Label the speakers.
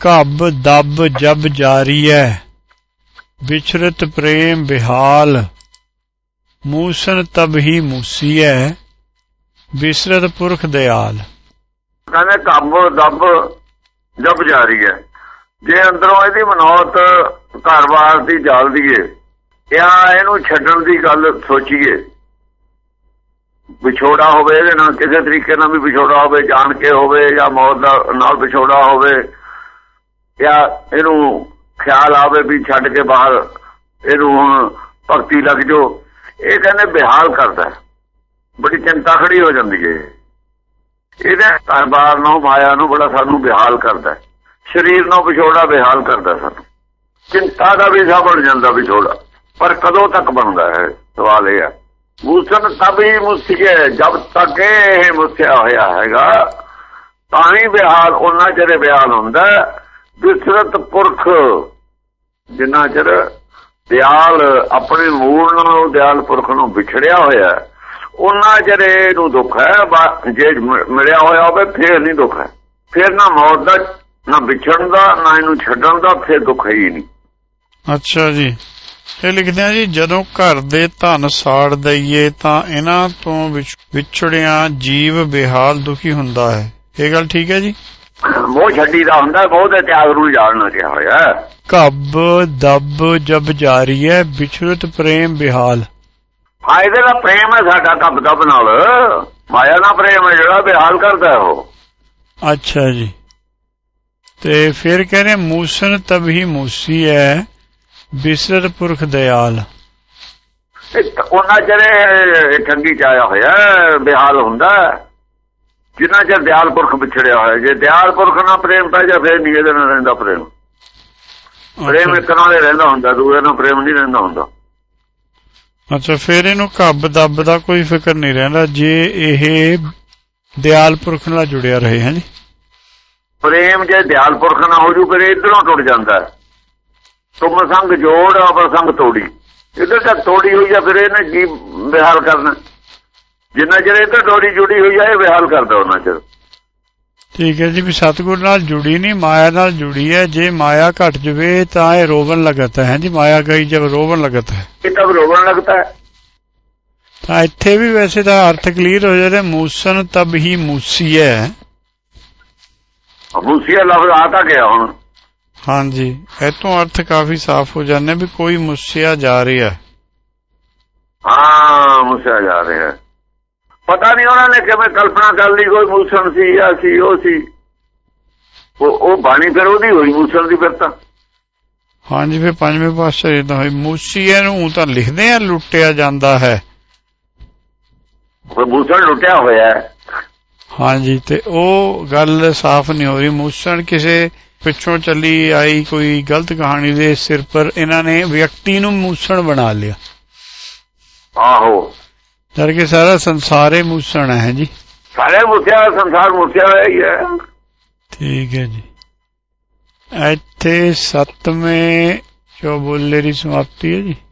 Speaker 1: ਘੱਬ ਦਬ ਜਬ ਜਾਰੀਐ, ਵਿਚਰਤ ਪ੍ਰੇਮ ਬਿਹਾਲ ਮੂਸਨ ਤਬ ਹੀ ਮੂਸੀਐ, ਬਿਸਰਤ ਪੁਰਖ ਦਿਆਲ।
Speaker 2: ਕਹਿੰਦੇ ਕੰਮ ਦੱਬ ਜਬ ਜਾਰੀ ਹੈ ਜੇ ਅੰਦਰੋਂ ਇਹਦੀ ਮਨੌਤ ਘਰ-ਬਾਰ ਦੀ ਜਾਲਦੀ ਏ ਜਾਂ ਇਹਨੂੰ ਛੱਡਣ ਦੀ ਗੱਲ ਸੋਚੀਏ, ਵਿਛੋੜਾ ਹੋਵੇ ਇਹਦੇ ਨਾਲ ਕਿਸੇ ਤਰੀਕੇ ਨਾਲ ਵੀ ਵਿਛੋੜਾ ਹੋਵੇ, ਜਾਣ ਕੇ ਹੋਵੇ ਜਾਂ ਮੌਤ ਨਾਲ ਵਿਛੋੜਾ ਹੋਵੇ ਜਾਂ ਇਹਨੂੰ ਖਿਆਲ ਆਵੇ ਵੀ ਛੱਡ ਕੇ ਬਾਹਰ ਇਹਨੂੰ ਹੁਣ ਭਗਤੀ ਲੱਗ ਜੋ ਇਹ ਕਹਿੰਦੇ ਬਿਹਾਲ ਕਰਦਾ ਬੜੀ ਚਿੰਤਾ ਖੜੀ ਹੋ ਜਾਂਦੀ ਏ ਇਹਦੇ ਘਰ-ਬਾਰ ਨੂੰ, ਮਾਇਆ ਨੂੰ ਬੜਾ ਸਾਨੂੰ ਬਿਹਾਲ ਕਰਦਾ ਸਰੀਰ ਨੂੰ ਵਿਛੋੜਾ ਬਿਹਾਲ ਕਰਦਾ ਸਾਨੂੰ। ਚਿੰਤਾ ਦਾ ਵੀ ਬਣ ਜਾਂਦਾ ਵਿਛੋੜਾ। ਪਰ ਕਦੋਂ ਤੱਕ ਬਣਦਾ ਹੈ? ਸਵਾਲ ਇਹ ਆ ਮੂਸਨ ਤਬ ਹੀ ਮੁਸੀਏ ਜਦ ਤੱਕ ਇਹ ਮੁਸਿਆ ਹੋਇਆ ਹੈਗਾ, ਤਾਂ ਹੀ ਬਿਹਾਲ ਉਹਨਾਂ ਚਿਰ ਬਿਹਾਲ ਹੁੰਦਾ ਵਿਸਰਤ ਪੁਰਖ। ਜਿੰਨਾ ਚਿਰ ਦਿਆਲ ਆਪਣੇ ਮੂਲ ਨਾਲ ਦਿਆਲ ਪੁਰਖ ਨੂੰ ਵਿਛੜਿਆ ਹੋਇਆ ਉਹਨਾਂ ਜਿਹੜੇ ਨੂੰ ਦੁੱਖ ਹੈ। ਜੇ ਮਿਲਿਆ ਹੋਇਆ ਹੋਵੇ, ਫੇਰ ਨਹੀਂ ਦੁੱਖ ਹੈ। ਫੇਰ ਨਾ ਮੌਤ ਦਾ, ਨਾ ਵਿਛੜਨ ਦਾ, ਨਾ ਇਹਨੂੰ ਛੱਡਣ ਦਾ, ਫੇਰ ਦੁੱਖ ਹੀ ਨਹੀਂ।
Speaker 1: ਅੱਛਾ ਜੀ। ਇਹ ਲਿਖਦੇ ਆ ਜੀ, ਜਦੋਂ ਘਰ ਦੇ ਧਨ ਸਾੜ ਦਈਏ, ਤਾਂ ਇਹਨਾਂ ਤੋਂ ਵਿਛੜਿਆ ਜੀਵ ਬਿਹਾਲ ਦੁਖੀ ਹੁੰਦਾ ਹੈ। ਇਹ ਗੱਲ ਠੀਕ ਹੈ ਜੀ?
Speaker 2: ਮੋਹ ਛੱਡੀ ਦਾ ਹੁੰਦਾ ਬਹੁਤ ਤਿਆਗ ਨੂੰ ਜਾਣਨਾ ਕਿਹਾ ਹੋਇਆ।
Speaker 1: ਕੱਬ ਦੱਬ ਜਬ ਜਾਰੀ ਹੈ ਵਿਛੜਤ ਪ੍ਰੇਮ ਬਿਹਾਲ।
Speaker 2: ਫਾਇਦੇ ਦਾ ਪ੍ਰੇਮ ਹੈ ਸਾਡਾ ਕੱਬ ਦੱਬ ਨਾਲ। ਮਾਇਆ ਦਾ ਪ੍ਰੇਮ ਹੈ ਜਿਹੜਾ ਬਿਹਾਲ ਕਰਦਾ ਉਹ।
Speaker 1: ਅੱਛਾ ਜੀ। ਤੇ ਫਿਰ ਕਹਿੰਦੇ ਮੂਸਨ ਤਬ ਹੀ ਮੂਸੀ ਹੈ ਬਿਸਰ ਪੁਰਖ ਦਿਆਲ।
Speaker 2: ਉਹਨਾਂ ਜਿਹੜੇ ਠੰਗੀ ਚ ਆਇਆ ਹੋਇਆ ਬਿਹਾਲ ਹੁੰਦਾ। ਜਿੰਨਾ ਚਿਰ ਦਿਆਲ ਪੁਰਖ ਵਿਛੜਿਆ ਹੋਇਆ ਜੇ ਦਿਆਲ ਪੁਰਖ ਨਾਲ ਪ੍ਰੇਮ ਪੈ ਜਾ ਫੇਰ ਨਹੀਂ ਇਹਦੇ ਨਾਲ ਰਹਿੰਦਾ ਪ੍ਰੇਮ। ਪ੍ਰੇਮ ਇੱਕ ਨਾਲ ਹੀ ਰਹਿੰਦਾ ਹੁੰਦਾ ਦੂਏ ਨਾਲ ਪ੍ਰੇਮ ਨਹੀਂ ਰਹਿੰਦਾ ਹੁੰਦਾ।
Speaker 1: ਅੱਛਾ ਫਿਰ ਇਹਨੂੰ ਕੱਬ ਦੱਬ ਦਾ ਕੋਈ ਫਿਕਰ ਨਹੀਂ ਰਹਿੰਦਾ ਜੇ ਇਹ ਦਿਆਲ ਪੁਰਖ ਨਾਲ ਜੁੜਿਆ ਰਹੇ ਹੈ ਜੀ?
Speaker 2: ਪ੍ਰੇਮ ਜੇ ਦਿਆਲ ਪੁਰਖ ਨਾਲ ਹੋ ਜੂ ਫਿਰ ਇਧਰੋਂ ਟੁੱਟ ਜਾਂਦਾ ਤੁਮ ਸੰਗ ਜੋੜ ਅਵਰ ਸੰਗ ਤੋੜੀ। ਇਧਰ ਤੱਕ ਤੋੜੀ ਹੋਈ ਆ ਫਿਰ ਇਹਨੇ ਕੀ ਬਿਹਾਲ ਕਰਨਾ? ਜਿੰਨਾ ਚਿਰ ਇਹ ਤਾਂ ਡੋਰੀ ਜੁੜੀ ਹੋਈ ਆ ਇਹ ਬਿਹਾਲ ਕਰਦਾ ਉਹਨਾਂ ਚਿਰ।
Speaker 1: ਠੀਕ ਹੈ ਜੀ ਵੀ ਸਤਗੁਰ ਨਾਲ ਜੁੜੀ ਨਹੀਂ ਮਾਇਆ ਨਾਲ ਜੁੜੀ ਹੈ। ਜੇ ਮਾਇਆ ਘਟ ਜਵੇ ਤਾਂ ਇਹ ਰੋਵਣ ਲੱਗਦਾ ਹੈ। ਜੀ ਮਾਇਆ ਗਈ ਜਬ ਰੋਵਣ ਲੱਗਦਾ ਹੈ।
Speaker 2: ਇਹ ਤਾਂ ਰੋਵਣ ਲੱਗਦਾ ਹੈ।
Speaker 1: ਤਾਂ ਇੱਥੇ ਵੀ ਵੈਸੇ ਤਾਂ ਅਰਥ ਕਲੀਅਰ ਹੋ ਜਾਂਦਾ ਮੂਸਨ ਤਬ ਹੀ ਮੂਸੀ ਹੈ
Speaker 2: ਮੂਸੀਆ ਲਫ਼ਜ਼ ਆ ਤਾਂ ਗਿਆ ਹੁਣ।
Speaker 1: ਹਾਂਜੀ ਇਤੋਂ ਅਰਥ ਕਾਫੀ ਸਾਫ਼ ਹੋ ਜਾਂਦੇ ਵੀ ਕੋਈ ਮੁੱਸਿਆ ਜਾ ਰਿਹਾ
Speaker 2: ਹਾਂ। ਮੁੱਸਿਆ ਜਾ ਰਿਹਾ ਪਤਾ ਨਹੀਂ ਉਹਨਾਂ ਨੇ ਕਿਵੇਂ ਕਲਪਨਾ ਕਰ ਲਈ ਕੋਈ ਮੂਸਣ ਸੀ ਜਾਂ ਸੀ ਉਹ ਸੀ। ਉਹ ਉਹ ਬਾਣੀ ਫਿਰ ਉਹਦੀ ਹੋਈ ਮੂਸਣ ਦੀ ਫਿਰ ਤਾਂ।
Speaker 1: ਹਾਂਜੀ ਫਿਰ ਪੰਜਵੇਂ ਪਾਸੇ ਇਦਾਂ ਹੋਈ। ਮੂਸੀਏ ਨੂੰ ਤਾਂ ਲਿਖਦੇ ਆ ਲੁੱਟਿਆ ਜਾਂਦਾ ਹੈ।
Speaker 2: ਉਹ ਮੂਸਣ ਲੁੱਟਿਆ ਹੋਇਆ ਹੈ।
Speaker 1: ਹਾਂਜੀ ਤੇ ਉਹ ਗੱਲ ਸਾਫ਼ ਨਹੀਂ ਹੋ ਰਹੀ। ਮੂਸਣ ਕਿਸੇ ਪਿੱਛੋਂ ਚੱਲੀ ਆਈ ਕੋਈ ਗਲਤ ਕਹਾਣੀ ਦੇ ਸਿਰ ਪਰ ਇਹਨਾਂ ਨੇ ਵਿਅਕਤੀ ਨੂੰ ਮੂਸਣ ਬਣਾ ਲਿਆ।
Speaker 2: ਆਹੋ।
Speaker 1: ਜਦ ਕਿ ਸਾਰਾ ਸੰਸਾਰ ਹੀ ਮੂਸਣ ਹੈ ਜੀ
Speaker 2: ਸਾਰੇ ਮੁੱਸਿਆ ਸੰਸਾਰ ਮੁੱਸਿਆ ਹੋਇਆ ਹੀ ਹੈ
Speaker 1: ਠੀਕ ਹੈ ਜੀ ਇੱਥੇ ਸੱਤਵੇਂ ਚੌਬੋਲੇ ਦੀ ਸਮਾਪਤੀ ਹੈ ਜੀ